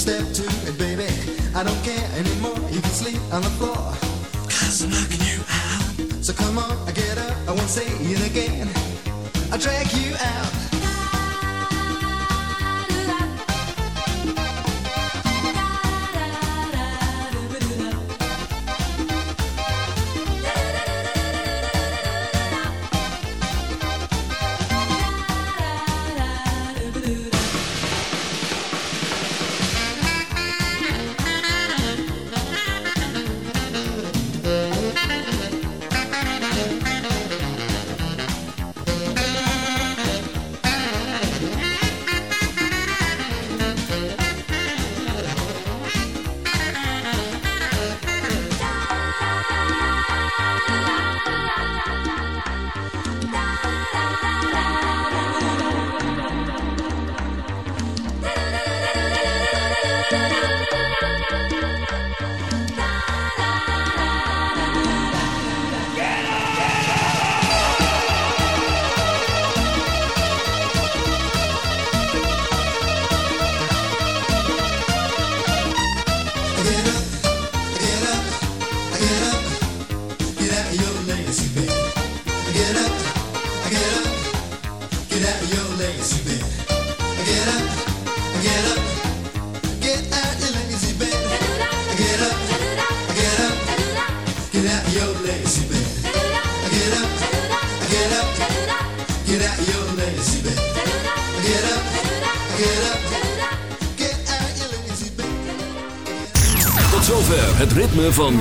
step to it, baby. I don't care anymore. You can sleep on the floor. Cause I'm knocking you out. So come on, I get up. I won't say it again. I'll drag you out.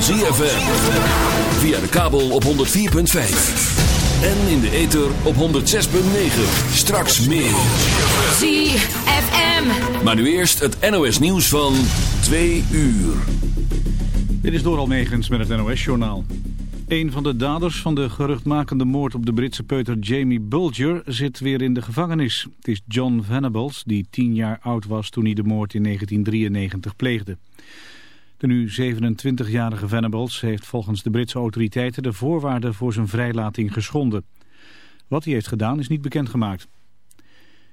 Van ZFM. Via de kabel op 104.5. En in de ether op 106.9. Straks meer. ZFM. Maar nu eerst het NOS nieuws van 2 uur. Dit is Doral Megens met het NOS-journaal. Een van de daders van de geruchtmakende moord op de Britse peuter Jamie Bulger zit weer in de gevangenis. Het is John Venables, die tien jaar oud was toen hij de moord in 1993 pleegde. De nu 27-jarige Venables heeft volgens de Britse autoriteiten de voorwaarden voor zijn vrijlating geschonden. Wat hij heeft gedaan is niet bekendgemaakt.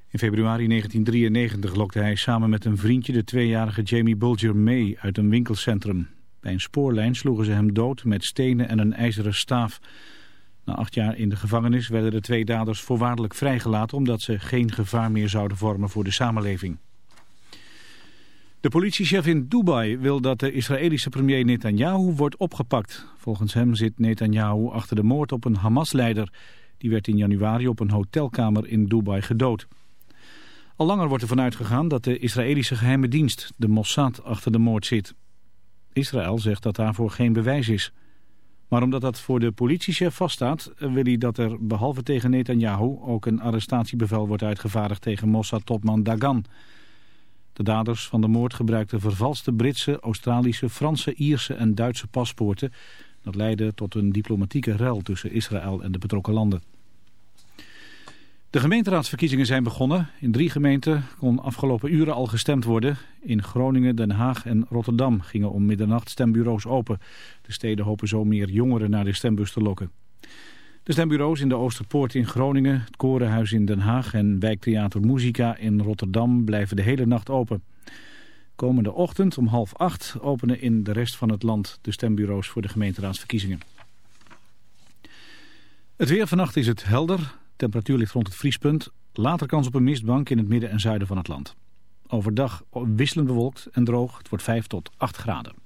In februari 1993 lokte hij samen met een vriendje de tweejarige Jamie Bulger mee uit een winkelcentrum. Bij een spoorlijn sloegen ze hem dood met stenen en een ijzeren staaf. Na acht jaar in de gevangenis werden de twee daders voorwaardelijk vrijgelaten omdat ze geen gevaar meer zouden vormen voor de samenleving. De politiechef in Dubai wil dat de Israëlische premier Netanyahu wordt opgepakt. Volgens hem zit Netanyahu achter de moord op een Hamas-leider. Die werd in januari op een hotelkamer in Dubai gedood. Al langer wordt ervan uitgegaan dat de Israëlische geheime dienst, de Mossad, achter de moord zit. Israël zegt dat daarvoor geen bewijs is. Maar omdat dat voor de politiechef vaststaat, wil hij dat er behalve tegen Netanyahu ook een arrestatiebevel wordt uitgevaardigd tegen Mossad-topman Dagan... De daders van de moord gebruikten vervalste Britse, Australische, Franse, Ierse en Duitse paspoorten. Dat leidde tot een diplomatieke rel tussen Israël en de betrokken landen. De gemeenteraadsverkiezingen zijn begonnen. In drie gemeenten kon afgelopen uren al gestemd worden. In Groningen, Den Haag en Rotterdam gingen om middernacht stembureaus open. De steden hopen zo meer jongeren naar de stembus te lokken. De stembureaus in de Oosterpoort in Groningen, het Korenhuis in Den Haag en wijktheater Muzika in Rotterdam blijven de hele nacht open. Komende ochtend om half acht openen in de rest van het land de stembureaus voor de gemeenteraadsverkiezingen. Het weer vannacht is het helder, temperatuur ligt rond het vriespunt, later kans op een mistbank in het midden en zuiden van het land. Overdag wisselend bewolkt en droog, het wordt 5 tot 8 graden.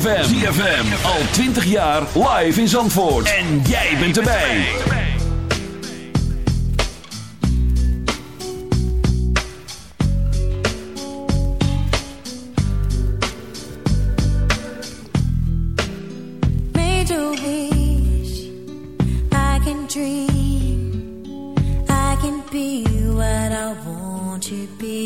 ZFM. ZFM. Al 20 jaar live in Zandvoort. En jij bent erbij. Made a wish. I can dream. I can be what I want to be.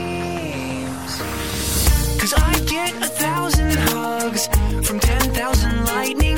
get a thousand hugs from ten thousand lightning.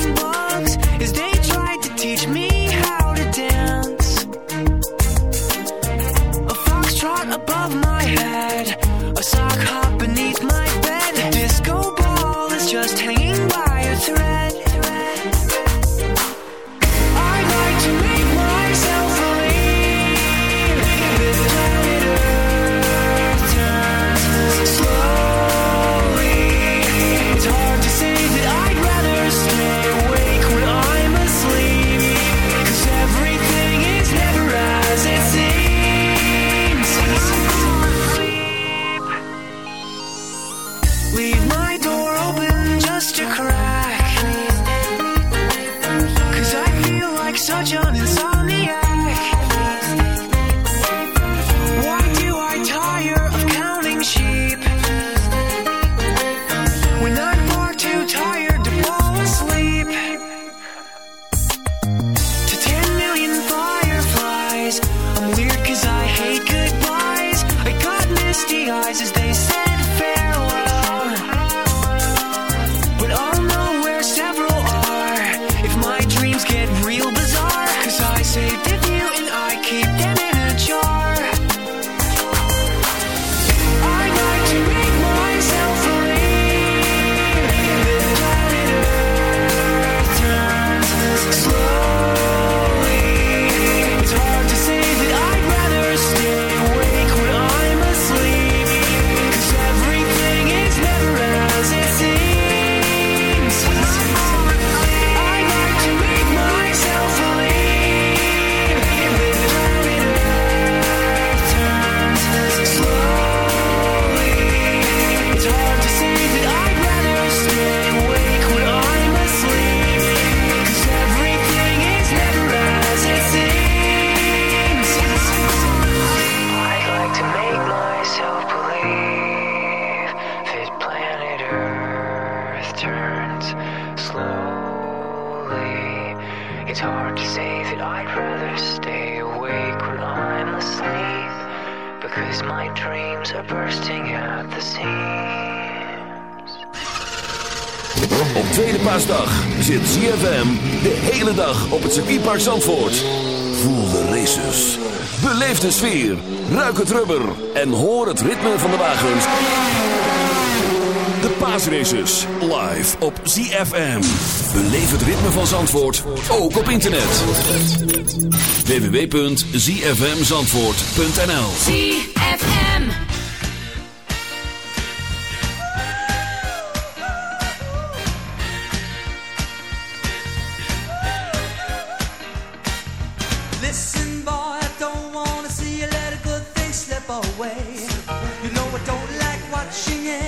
Zandvoort. Voel de races. Beleef de sfeer. Ruik het rubber. En hoor het ritme van de wagens. De paasraces. Live op ZFM. Beleef het ritme van Zandvoort. Ook op internet. www.zfmzandvoort.nl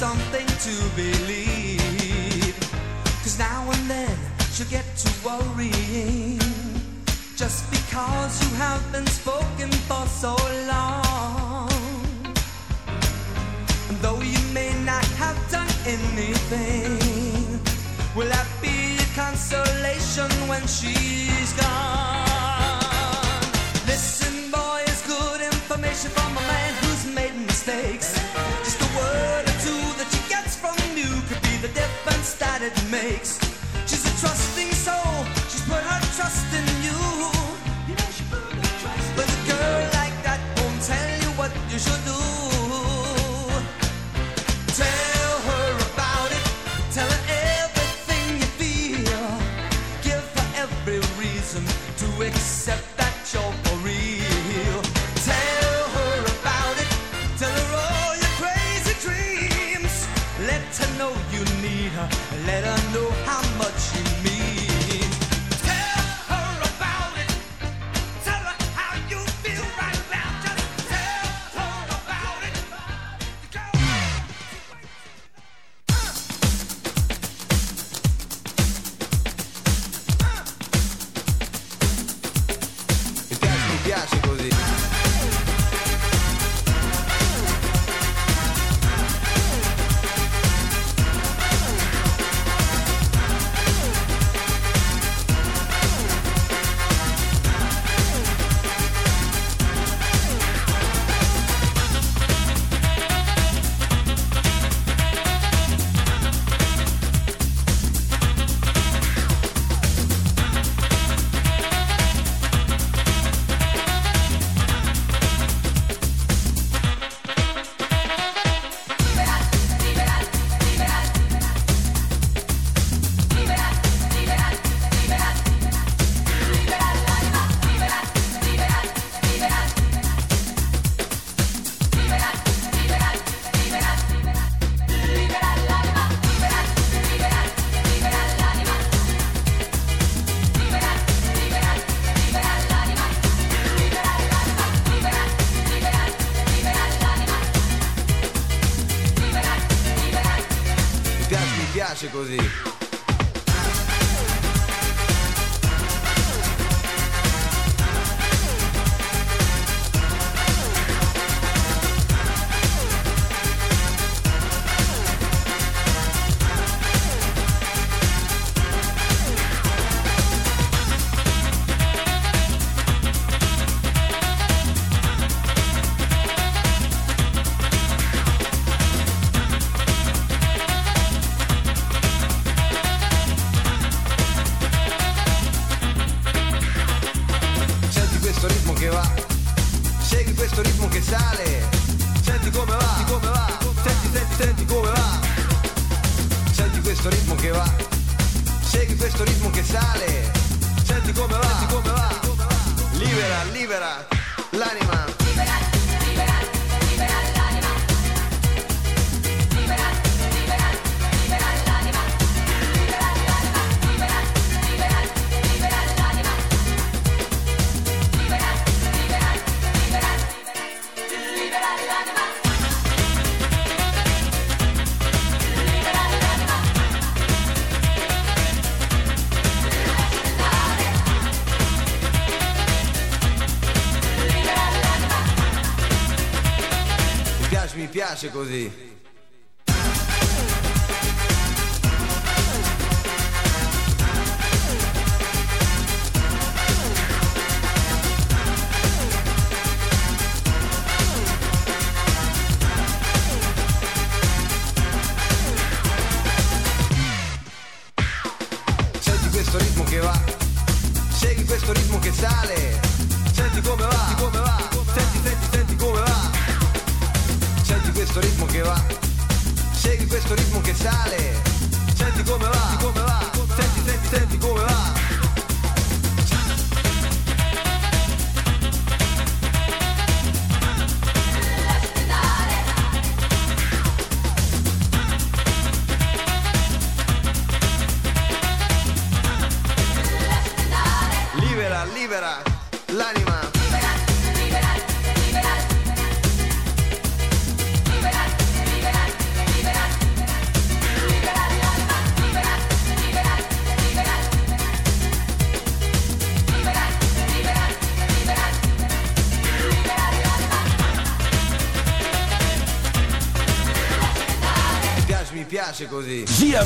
something to believe. Cause now and then she'll get to worrying. Just because you have been spoken for so long. And though you may not have done anything, will that be a consolation when she's gone? difference that it makes. She's a trusting soul. piace così.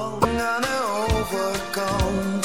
aan de overkant.